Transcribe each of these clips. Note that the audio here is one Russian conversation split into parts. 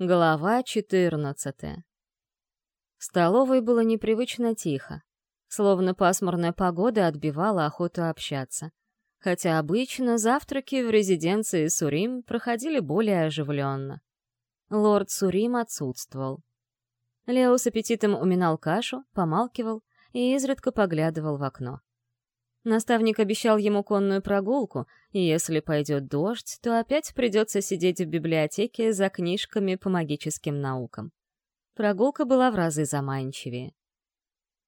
Глава 14 В столовой было непривычно тихо, словно пасмурная погода отбивала охоту общаться, хотя обычно завтраки в резиденции Сурим проходили более оживленно. Лорд Сурим отсутствовал. Лео с аппетитом уминал кашу, помалкивал и изредка поглядывал в окно. Наставник обещал ему конную прогулку, и если пойдет дождь, то опять придется сидеть в библиотеке за книжками по магическим наукам. Прогулка была в разы заманчивее.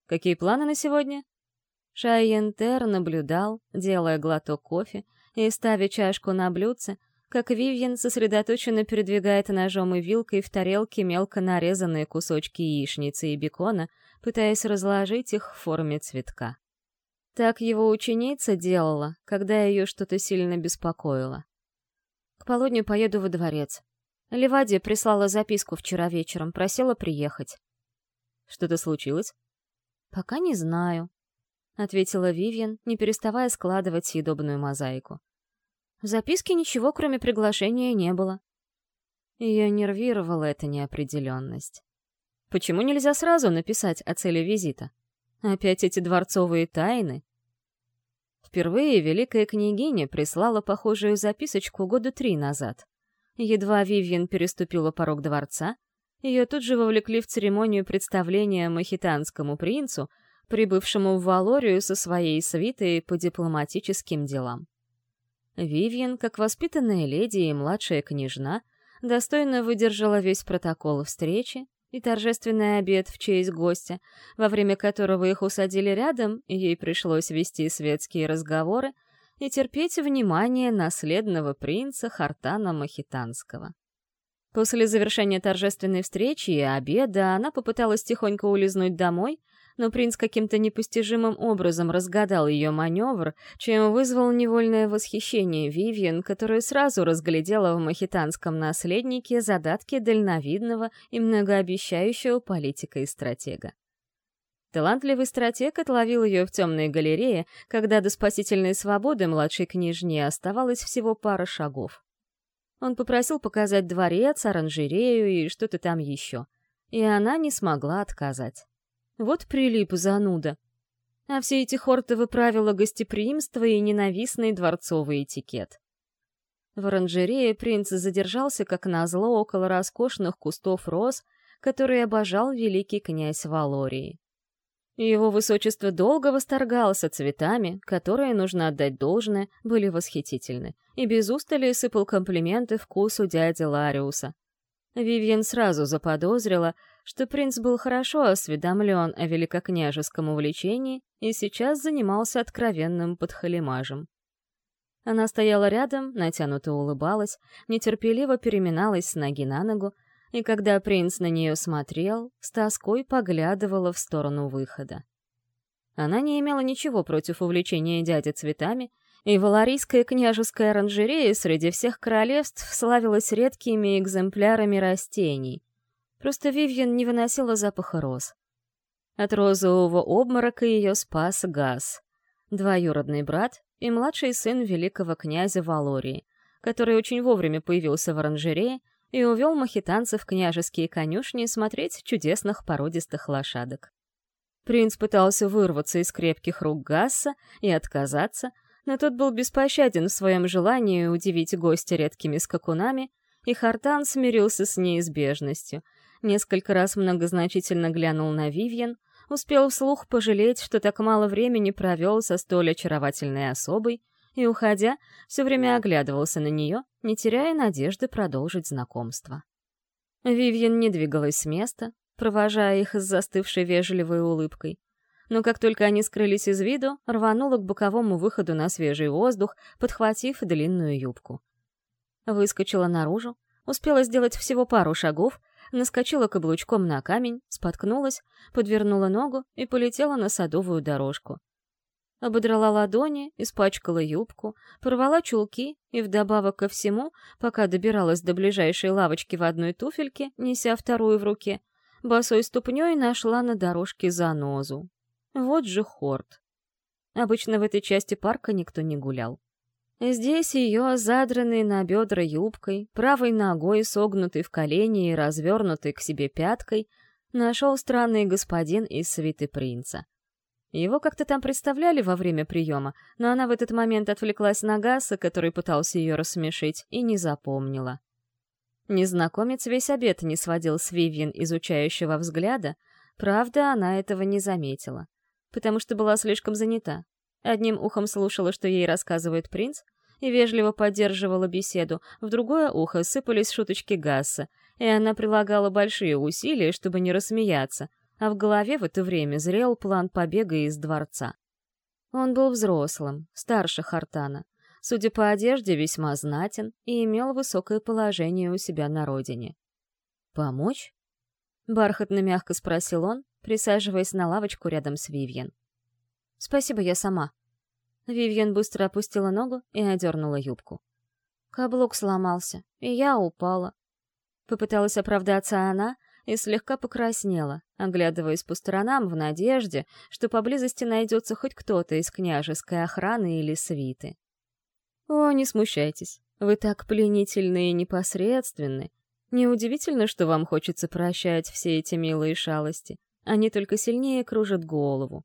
«Какие планы на сегодня?» Шайентер наблюдал, делая глоток кофе и ставя чашку на блюдце, как Вивьен сосредоточенно передвигает ножом и вилкой в тарелке мелко нарезанные кусочки яичницы и бекона, пытаясь разложить их в форме цветка. Так его ученица делала, когда ее что-то сильно беспокоило. К полудню поеду во дворец. Левадия прислала записку вчера вечером, просила приехать. Что-то случилось? Пока не знаю, — ответила Вивьен, не переставая складывать съедобную мозаику. В записке ничего, кроме приглашения, не было. Ее нервировала эта неопределенность. Почему нельзя сразу написать о цели визита? Опять эти дворцовые тайны? Впервые великая княгиня прислала похожую записочку года три назад. Едва Вивьен переступила порог дворца, ее тут же вовлекли в церемонию представления махитанскому принцу, прибывшему в Валорию со своей свитой по дипломатическим делам. Вивьен, как воспитанная леди и младшая княжна, достойно выдержала весь протокол встречи и торжественный обед в честь гостя, во время которого их усадили рядом, и ей пришлось вести светские разговоры и терпеть внимание наследного принца Хартана Махитанского. После завершения торжественной встречи и обеда она попыталась тихонько улизнуть домой — но принц каким-то непостижимым образом разгадал ее маневр, чем вызвал невольное восхищение Вивьен, которая сразу разглядела в махитанском наследнике задатки дальновидного и многообещающего политика и стратега. Талантливый стратег отловил ее в темной галерее, когда до спасительной свободы младшей княжне оставалось всего пара шагов. Он попросил показать дворец, оранжерею и что-то там еще. И она не смогла отказать. Вот прилип зануда. А все эти хортовы правила гостеприимства и ненавистный дворцовый этикет. В оранжерее принц задержался как назло около роскошных кустов роз, которые обожал великий князь Валории. Его высочество долго восторгался цветами, которые, нужно отдать должное, были восхитительны, и без устали сыпал комплименты вкусу дяди Лариуса. Вивьен сразу заподозрила, что принц был хорошо осведомлен о великокняжеском увлечении и сейчас занимался откровенным подхалимажем. Она стояла рядом, натянуто улыбалась, нетерпеливо переминалась с ноги на ногу, и когда принц на нее смотрел, с тоской поглядывала в сторону выхода. Она не имела ничего против увлечения дяди цветами, и валарийская княжеская оранжерея среди всех королевств славилась редкими экземплярами растений, Просто Вивьен не выносила запаха роз. От розового обморока ее спас Газ, двоюродный брат и младший сын великого князя Валории, который очень вовремя появился в оранжерее и увел махитанцев в княжеские конюшни смотреть чудесных породистых лошадок. Принц пытался вырваться из крепких рук Гасса и отказаться, но тот был беспощаден в своем желании удивить гостя редкими скакунами, и Хартан смирился с неизбежностью — несколько раз многозначительно глянул на Вивьен, успел вслух пожалеть, что так мало времени провел со столь очаровательной особой, и, уходя, все время оглядывался на нее, не теряя надежды продолжить знакомство. Вивьен не двигалась с места, провожая их с застывшей вежливой улыбкой. Но как только они скрылись из виду, рванула к боковому выходу на свежий воздух, подхватив длинную юбку. Выскочила наружу, успела сделать всего пару шагов, наскочила каблучком на камень, споткнулась, подвернула ногу и полетела на садовую дорожку. Ободрала ладони, испачкала юбку, порвала чулки и вдобавок ко всему, пока добиралась до ближайшей лавочки в одной туфельке, неся вторую в руке, босой ступней нашла на дорожке занозу. Вот же хорт. Обычно в этой части парка никто не гулял. Здесь ее, задранной на бедра юбкой, правой ногой, согнутой в колени и развернутой к себе пяткой, нашел странный господин из свиты принца. Его как-то там представляли во время приема, но она в этот момент отвлеклась на Гаса, который пытался ее рассмешить, и не запомнила. Незнакомец весь обед не сводил с Вивьен изучающего взгляда, правда, она этого не заметила, потому что была слишком занята. Одним ухом слушала, что ей рассказывает принц, и вежливо поддерживала беседу, в другое ухо сыпались шуточки Гасса, и она прилагала большие усилия, чтобы не рассмеяться, а в голове в это время зрел план побега из дворца. Он был взрослым, старше Хартана, судя по одежде, весьма знатен и имел высокое положение у себя на родине. «Помочь?» — бархатно-мягко спросил он, присаживаясь на лавочку рядом с Вивьен. «Спасибо, я сама». Вивьен быстро опустила ногу и одернула юбку. Каблук сломался, и я упала. Попыталась оправдаться она и слегка покраснела, оглядываясь по сторонам в надежде, что поблизости найдется хоть кто-то из княжеской охраны или свиты. «О, не смущайтесь, вы так пленительны и непосредственны. Неудивительно, что вам хочется прощать все эти милые шалости. Они только сильнее кружат голову.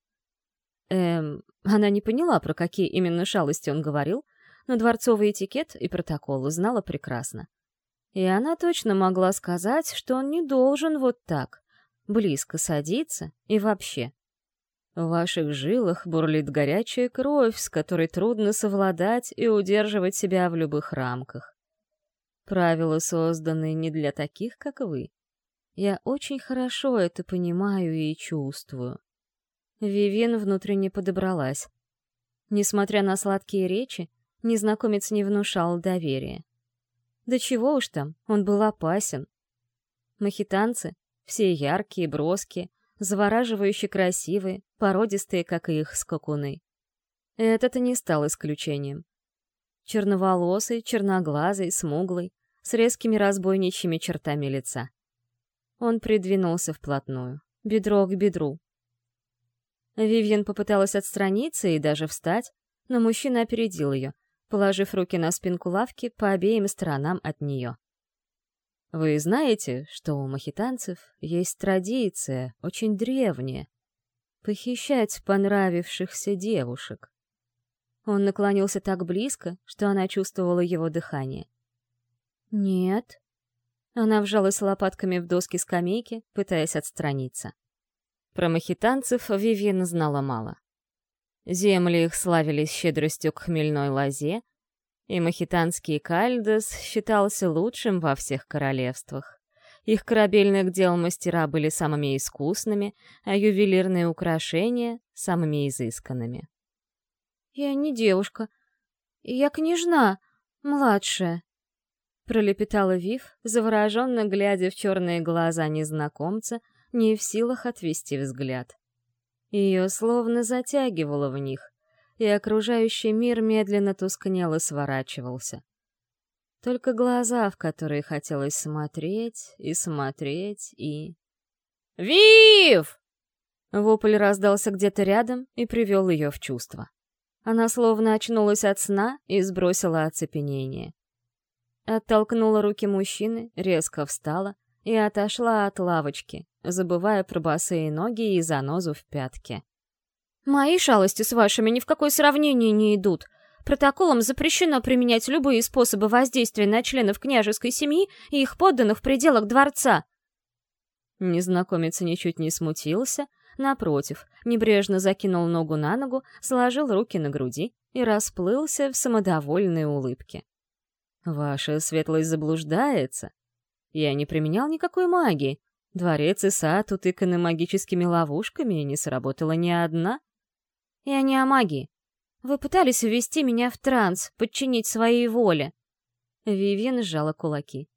Эм, она не поняла, про какие именно шалости он говорил, но дворцовый этикет и протоколы знала прекрасно. И она точно могла сказать, что он не должен вот так, близко садиться и вообще. В ваших жилах бурлит горячая кровь, с которой трудно совладать и удерживать себя в любых рамках. Правила созданы не для таких, как вы. Я очень хорошо это понимаю и чувствую. Вивин внутренне подобралась. Несмотря на сладкие речи, незнакомец не внушал доверия. Да чего уж там, он был опасен. Махитанцы, все яркие, броские, завораживающе красивые, породистые, как и их скакуны. Этот не стал исключением. Черноволосый, черноглазый, смуглый, с резкими разбойничьими чертами лица. Он придвинулся вплотную, бедро к бедру, Вивьен попыталась отстраниться и даже встать, но мужчина опередил ее, положив руки на спинку лавки по обеим сторонам от нее. «Вы знаете, что у махитанцев есть традиция, очень древняя, похищать понравившихся девушек?» Он наклонился так близко, что она чувствовала его дыхание. «Нет». Она вжалась лопатками в доски скамейки, пытаясь отстраниться. Про махитанцев Вивьен знала мало. Земли их славились щедростью к хмельной лозе, и махитанский кальдес считался лучшим во всех королевствах. Их корабельных дел мастера были самыми искусными, а ювелирные украшения — самыми изысканными. «Я не девушка. Я княжна, младшая», — пролепетала Вив, завороженно глядя в черные глаза незнакомца, не в силах отвести взгляд. Ее словно затягивало в них, и окружающий мир медленно тускнел и сворачивался. Только глаза, в которые хотелось смотреть и смотреть и... «Вив!» Вопль раздался где-то рядом и привел ее в чувство. Она словно очнулась от сна и сбросила оцепенение. Оттолкнула руки мужчины, резко встала и отошла от лавочки, забывая про босые ноги и занозу в пятке. «Мои шалости с вашими ни в какое сравнение не идут. Протоколом запрещено применять любые способы воздействия на членов княжеской семьи и их подданных в пределах дворца». Незнакомец ничуть не смутился, напротив, небрежно закинул ногу на ногу, сложил руки на груди и расплылся в самодовольной улыбке. «Ваша светлость заблуждается. Я не применял никакой магии, Дворец и сад утыканы магическими ловушками, и не сработала ни одна. Я не о магии. Вы пытались ввести меня в транс, подчинить своей воле. Вивьен сжала кулаки.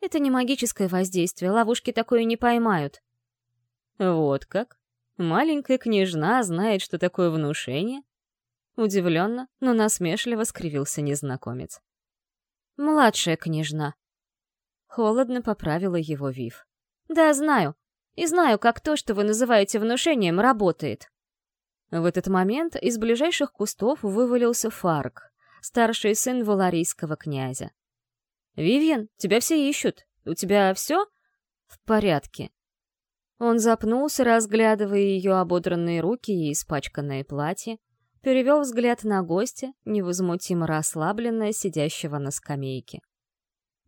Это не магическое воздействие, ловушки такое не поймают. Вот как? Маленькая княжна знает, что такое внушение? Удивленно, но насмешливо скривился незнакомец. Младшая княжна. Холодно поправила его Вив. Да, знаю. И знаю, как то, что вы называете внушением, работает. В этот момент из ближайших кустов вывалился Фарк. старший сын валарийского князя. «Вивьен, тебя все ищут. У тебя все?» «В порядке». Он запнулся, разглядывая ее ободранные руки и испачканное платье, перевел взгляд на гостя, невозмутимо расслабленное, сидящего на скамейке.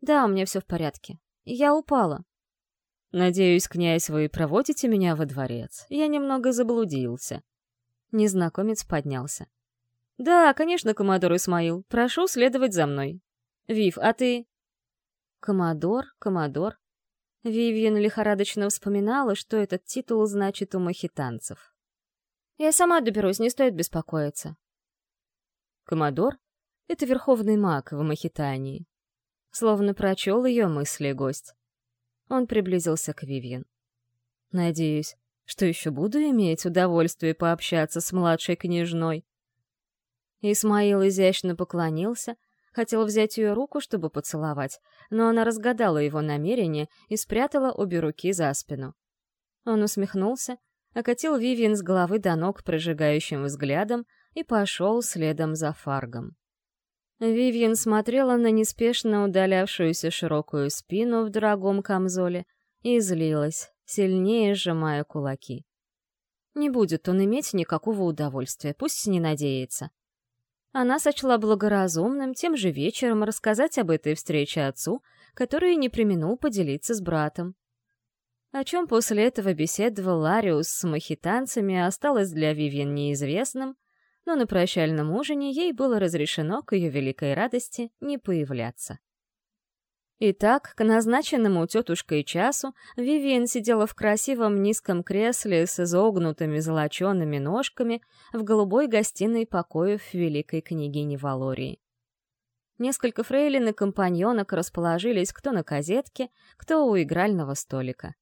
«Да, у меня все в порядке. Я упала». «Надеюсь, князь, вы проводите меня во дворец. Я немного заблудился». Незнакомец поднялся. «Да, конечно, коммодор Исмаил. Прошу следовать за мной. Вив, а ты...» «Коммодор, коммодор». Вивьен лихорадочно вспоминала, что этот титул значит у махитанцев. «Я сама доберусь, не стоит беспокоиться». «Коммодор — это верховный маг в Махитании». Словно прочел ее мысли гость. Он приблизился к Вивьен. «Надеюсь, что еще буду иметь удовольствие пообщаться с младшей княжной. Исмаил изящно поклонился, хотел взять ее руку, чтобы поцеловать, но она разгадала его намерение и спрятала обе руки за спину. Он усмехнулся, окатил Вивиан с головы до ног прожигающим взглядом и пошел следом за Фаргом. Вивьен смотрела на неспешно удалявшуюся широкую спину в дорогом камзоле и злилась, сильнее сжимая кулаки. Не будет он иметь никакого удовольствия, пусть не надеется. Она сочла благоразумным тем же вечером рассказать об этой встрече отцу, который не применул поделиться с братом. О чем после этого беседовал Лариус с махитанцами, осталось для Вивьен неизвестным, но на прощальном ужине ей было разрешено к ее великой радости не появляться. Итак, к назначенному тетушкой часу Вивиан сидела в красивом низком кресле с изогнутыми золочеными ножками в голубой гостиной покоев великой княгини Валории. Несколько фрейлин и компаньонок расположились кто на козетке, кто у игрального столика.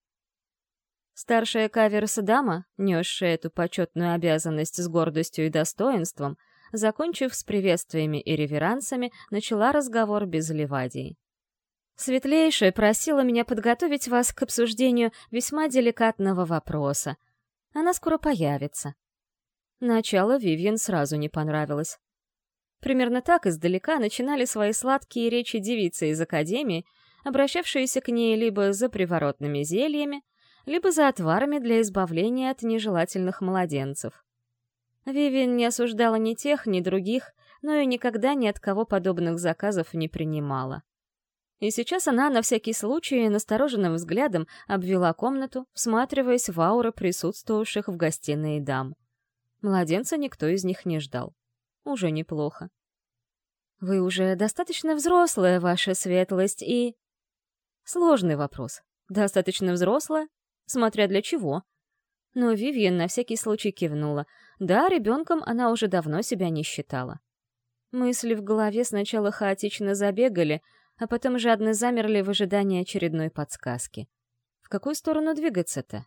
Старшая каверс-дама, несшая эту почетную обязанность с гордостью и достоинством, закончив с приветствиями и реверансами, начала разговор без левадии. Светлейшая просила меня подготовить вас к обсуждению весьма деликатного вопроса. Она скоро появится. Начало Вивьен сразу не понравилось. Примерно так издалека начинали свои сладкие речи девицы из Академии, обращавшиеся к ней либо за приворотными зельями, либо за отварами для избавления от нежелательных младенцев. Вивиан не осуждала ни тех, ни других, но и никогда ни от кого подобных заказов не принимала. И сейчас она на всякий случай настороженным взглядом обвела комнату, всматриваясь в ауры присутствовавших в гостиной дам. Младенца никто из них не ждал. Уже неплохо. «Вы уже достаточно взрослая, ваша светлость, и...» Сложный вопрос. Достаточно взрослая? Смотря для чего. Но Вивьен на всякий случай кивнула. Да, ребенком она уже давно себя не считала. Мысли в голове сначала хаотично забегали, а потом жадно замерли в ожидании очередной подсказки. В какую сторону двигаться-то?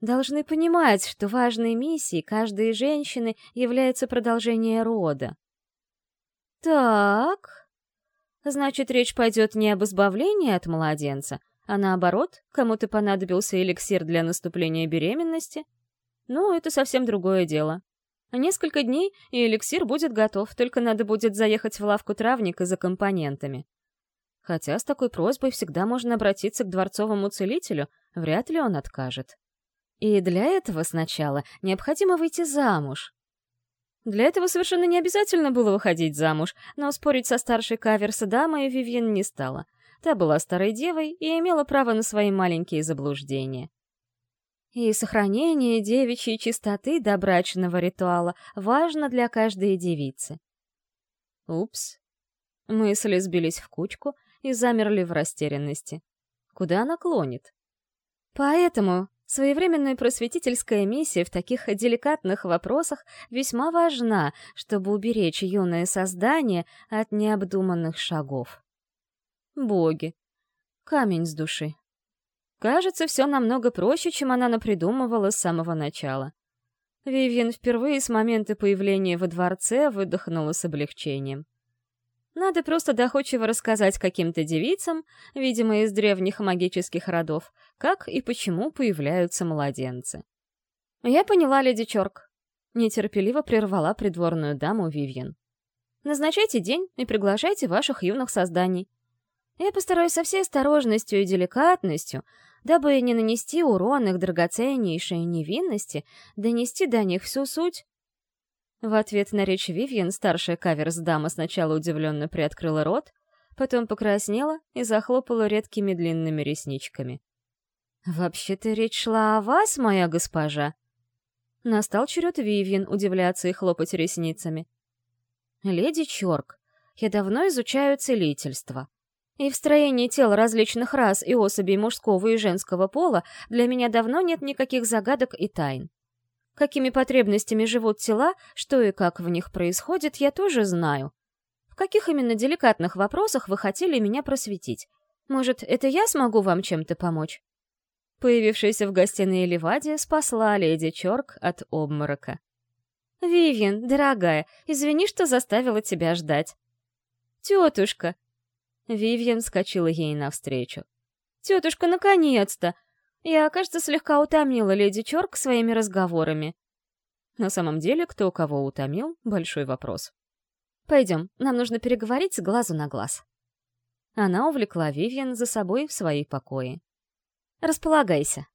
Должны понимать, что важной миссией каждой женщины является продолжение рода. Так, значит, речь пойдет не об избавлении от младенца, а наоборот, кому-то понадобился эликсир для наступления беременности? Ну, это совсем другое дело. Несколько дней, и эликсир будет готов, только надо будет заехать в лавку травника за компонентами. Хотя с такой просьбой всегда можно обратиться к дворцовому целителю, вряд ли он откажет. И для этого сначала необходимо выйти замуж. Для этого совершенно не обязательно было выходить замуж, но спорить со старшей каверса дамой Вивьен не стала. Та была старой девой и имела право на свои маленькие заблуждения. И сохранение девичьей чистоты до брачного ритуала важно для каждой девицы. Упс. Мысли сбились в кучку и замерли в растерянности. Куда она клонит? Поэтому своевременная просветительская миссия в таких деликатных вопросах весьма важна, чтобы уберечь юное создание от необдуманных шагов. Боги. Камень с души. Кажется, все намного проще, чем она напридумывала с самого начала. Вивьен впервые с момента появления во дворце выдохнула с облегчением. Надо просто доходчиво рассказать каким-то девицам, видимо, из древних магических родов, как и почему появляются младенцы. «Я поняла, леди Чорк», — нетерпеливо прервала придворную даму Вивьен. Назначайте день и приглашайте ваших юных созданий. Я постараюсь со всей осторожностью и деликатностью, дабы не нанести урон их драгоценнейшей невинности, донести до них всю суть. В ответ на речь Вивьен старшая каверс-дама сначала удивленно приоткрыла рот, потом покраснела и захлопала редкими длинными ресничками. «Вообще-то речь шла о вас, моя госпожа!» Настал черед Вивьен удивляться и хлопать ресницами. «Леди Чорк, я давно изучаю целительство. И в строении тел различных рас и особей мужского и женского пола для меня давно нет никаких загадок и тайн. Какими потребностями живут тела, что и как в них происходит, я тоже знаю. В каких именно деликатных вопросах вы хотели меня просветить? Может, это я смогу вам чем-то помочь?» Появившаяся в гостиной Ливадия спасла леди Чорк от обморока. «Вивьен, дорогая, извини, что заставила тебя ждать». «Тетушка!» Вивьен вскочила ей навстречу. «Тетушка, наконец-то! Я, кажется, слегка утомила леди Чорк своими разговорами». На самом деле, кто кого утомил — большой вопрос. «Пойдем, нам нужно переговорить с глазу на глаз». Она увлекла Вивьен за собой в свои покои. Располагайся».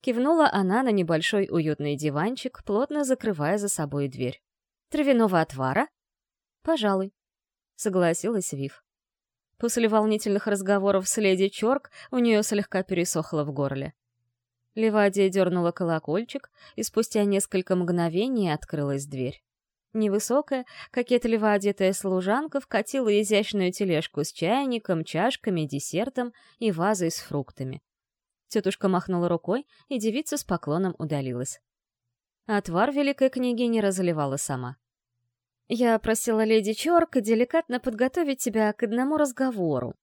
Кивнула она на небольшой уютный диванчик, плотно закрывая за собой дверь. «Травяного отвара?» «Пожалуй», — согласилась Вив. После волнительных разговоров с леди Чорк у нее слегка пересохло в горле. Левадия дернула колокольчик, и спустя несколько мгновений открылась дверь. Невысокая, кокетливо одетая служанка вкатила изящную тележку с чайником, чашками, десертом и вазой с фруктами. Тетушка махнула рукой, и девица с поклоном удалилась. Отвар великой княгини разливала сама. «Я просила леди Чорк деликатно подготовить тебя к одному разговору.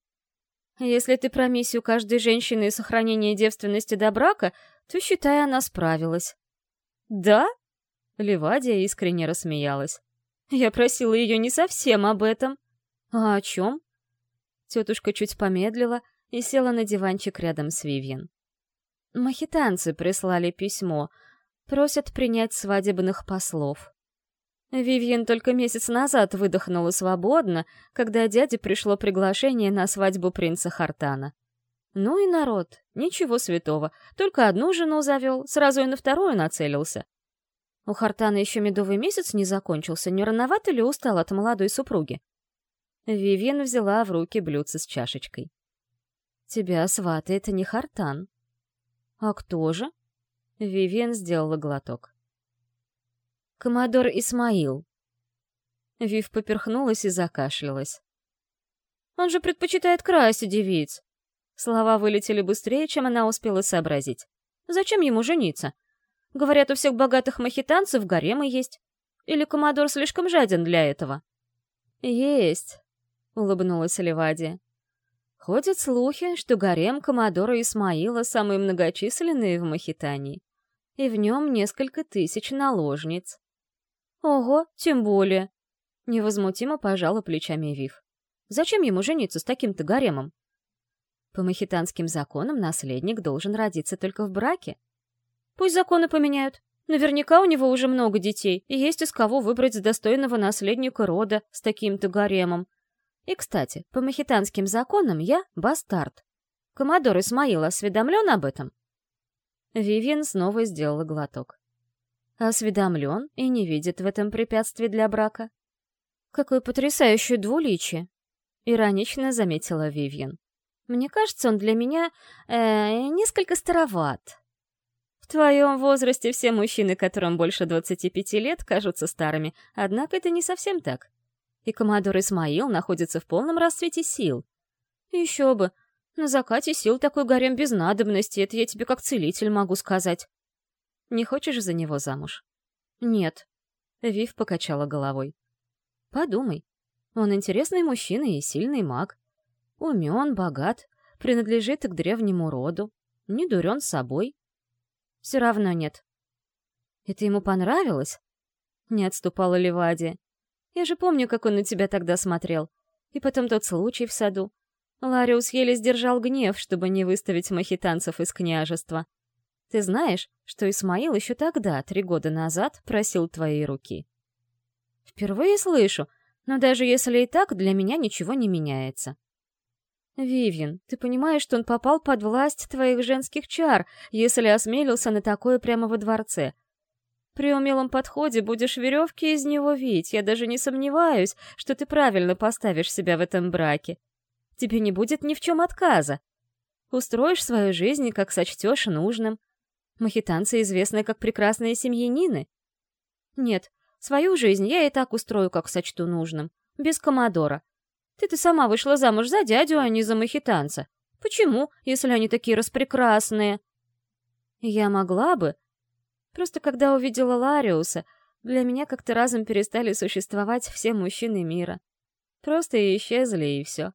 Если ты про миссию каждой женщины и сохранение девственности до брака, то, считай, она справилась». «Да?» — Левадия искренне рассмеялась. «Я просила ее не совсем об этом». «А о чем?» Тетушка чуть помедлила и села на диванчик рядом с Вивьен. Махитанцы прислали письмо. Просят принять свадебных послов. Вивьен только месяц назад выдохнула свободно, когда дяде пришло приглашение на свадьбу принца Хартана. Ну и народ, ничего святого, только одну жену завел, сразу и на вторую нацелился. У Хартана еще медовый месяц не закончился, не рановато ли устал от молодой супруги? Вивьен взяла в руки блюдце с чашечкой. «Тебя сватает не Хартан», «А кто же?» Вивен сделала глоток. «Коммодор Исмаил». Вив поперхнулась и закашлялась. «Он же предпочитает красить девиц!» Слова вылетели быстрее, чем она успела сообразить. «Зачем ему жениться? Говорят, у всех богатых махитанцев гаремы есть. Или Коммодор слишком жаден для этого?» «Есть», — улыбнулась Левадия. Ходят слухи, что гарем Комодора Исмаила самый многочисленный в Махитании, и в нем несколько тысяч наложниц. Ого, тем более. Невозмутимо пожала плечами Вив. Зачем ему жениться с таким-то гаремом? По махитанским законам наследник должен родиться только в браке. Пусть законы поменяют. Наверняка у него уже много детей, и есть из кого выбрать достойного наследника рода с таким-то гаремом. И, кстати, по махитанским законам я бастард. Коммодор Исмаил осведомлен об этом?» Вивиан снова сделала глоток. «Осведомлен и не видит в этом препятствий для брака». «Какое потрясающее двуличие!» — иронично заметила Вивиан. «Мне кажется, он для меня э, несколько староват». В твоем возрасте все мужчины, которым больше 25 лет, кажутся старыми, однако это не совсем так и коммодор Исмаил находится в полном расцвете сил. Еще бы, на закате сил такой гарем без надобности, это я тебе как целитель могу сказать. Не хочешь за него замуж? Нет. Вив покачала головой. Подумай. Он интересный мужчина и сильный маг. Умен, богат, принадлежит к древнему роду, не дурен собой. Все равно нет. Это ему понравилось? Не отступала Левадия. Я же помню, как он на тебя тогда смотрел. И потом тот случай в саду. Лариус еле сдержал гнев, чтобы не выставить махитанцев из княжества. Ты знаешь, что Исмаил еще тогда, три года назад, просил твоей руки? Впервые слышу, Но даже если и так, для меня ничего не меняется. Вивьен, ты понимаешь, что он попал под власть твоих женских чар, если осмелился на такое прямо во дворце. При умелом подходе будешь веревки из него вить, я даже не сомневаюсь, что ты правильно поставишь себя в этом браке. Тебе не будет ни в чем отказа. Устроишь свою жизнь, как сочтешь нужным. Махитанцы известны как прекрасные семьянины. Нет, свою жизнь я и так устрою, как сочту нужным. Без комодора. Ты-то сама вышла замуж за дядю, а не за махитанца. Почему, если они такие распрекрасные? Я могла бы. Просто когда увидела Лариуса, для меня как-то разом перестали существовать все мужчины мира. Просто исчезли, и все.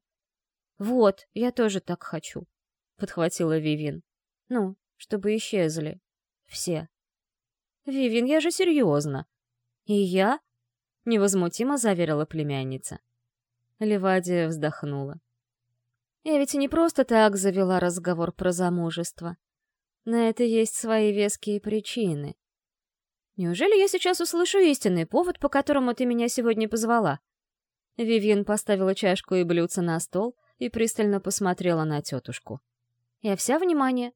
«Вот, я тоже так хочу», — подхватила Вивин. «Ну, чтобы исчезли. Все». «Вивин, я же серьезно». «И я?» — невозмутимо заверила племянница. Левадия вздохнула. Я ведь не просто так завела разговор про замужество. На это есть свои веские причины. Неужели я сейчас услышу истинный повод, по которому ты меня сегодня позвала? Вивьен поставила чашку и блюдце на стол и пристально посмотрела на тетушку. Я вся внимание.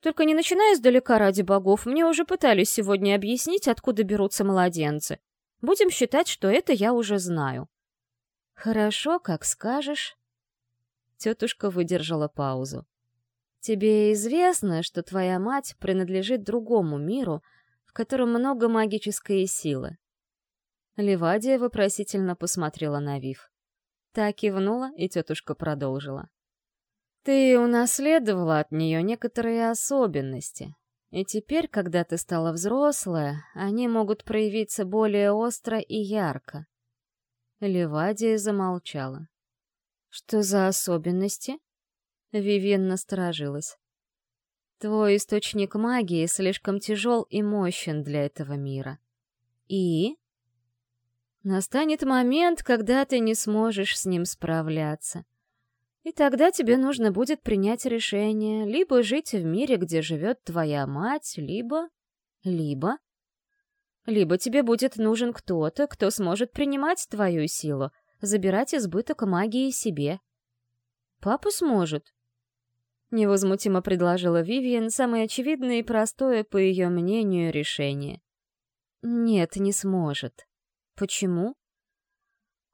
Только не начиная издалека ради богов, мне уже пытались сегодня объяснить, откуда берутся младенцы. Будем считать, что это я уже знаю. «Хорошо, как скажешь». Тетушка выдержала паузу. «Тебе известно, что твоя мать принадлежит другому миру, в котором много магической силы?» Ливадия вопросительно посмотрела на Вив. Та кивнула, и тетушка продолжила. «Ты унаследовала от нее некоторые особенности, и теперь, когда ты стала взрослая, они могут проявиться более остро и ярко. Левадия замолчала. «Что за особенности?» Вивен насторожилась. «Твой источник магии слишком тяжел и мощен для этого мира. И?» «Настанет момент, когда ты не сможешь с ним справляться. И тогда тебе нужно будет принять решение, либо жить в мире, где живет твоя мать, либо... либо...» Либо тебе будет нужен кто-то, кто сможет принимать твою силу, забирать избыток магии себе. Папа сможет. Невозмутимо предложила Вивиан самое очевидное и простое, по ее мнению, решение. Нет, не сможет. Почему?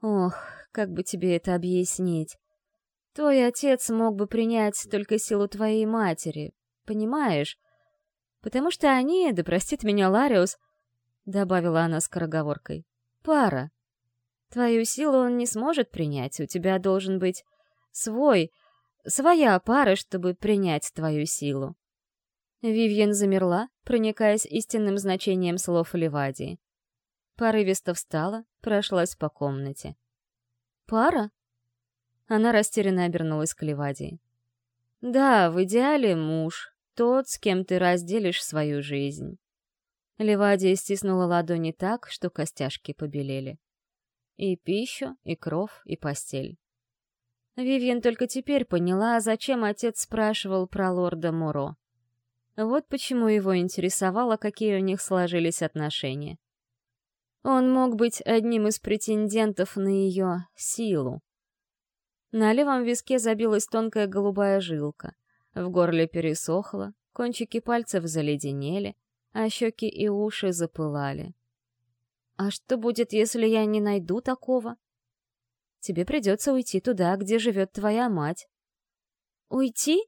Ох, как бы тебе это объяснить? Твой отец мог бы принять только силу твоей матери, понимаешь? Потому что они, да простит меня Лариус, — добавила она скороговоркой. «Пара. Твою силу он не сможет принять, у тебя должен быть свой, своя пара, чтобы принять твою силу». Вивьен замерла, проникаясь истинным значением слов Левадии. Порывисто встала, прошлась по комнате. «Пара?» Она растерянно обернулась к Левадии. «Да, в идеале муж, тот, с кем ты разделишь свою жизнь. Левадия стиснула ладони так, что костяшки побелели. И пищу, и кров, и постель. Вивьен только теперь поняла, зачем отец спрашивал про лорда Муро. Вот почему его интересовало, какие у них сложились отношения. Он мог быть одним из претендентов на ее силу. На левом виске забилась тонкая голубая жилка. В горле пересохло, кончики пальцев заледенели — а щеки и уши запылали. «А что будет, если я не найду такого?» «Тебе придется уйти туда, где живет твоя мать». «Уйти?»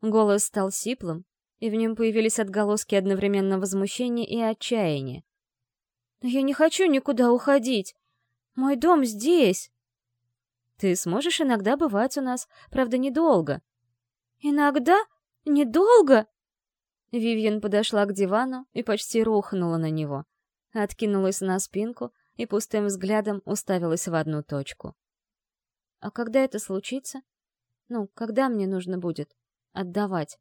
Голос стал сиплым, и в нем появились отголоски одновременно возмущения и отчаяния. «Я не хочу никуда уходить! Мой дом здесь!» «Ты сможешь иногда бывать у нас, правда, недолго». «Иногда? Недолго?» Вивьен подошла к дивану и почти рухнула на него. Откинулась на спинку и пустым взглядом уставилась в одну точку. «А когда это случится? Ну, когда мне нужно будет отдавать?»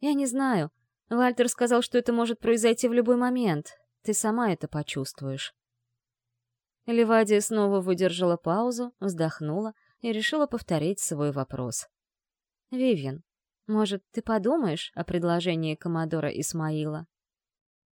«Я не знаю. Вальтер сказал, что это может произойти в любой момент. Ты сама это почувствуешь». Левадия снова выдержала паузу, вздохнула и решила повторить свой вопрос. «Вивьен, может, ты подумаешь о предложении Комодора Исмаила?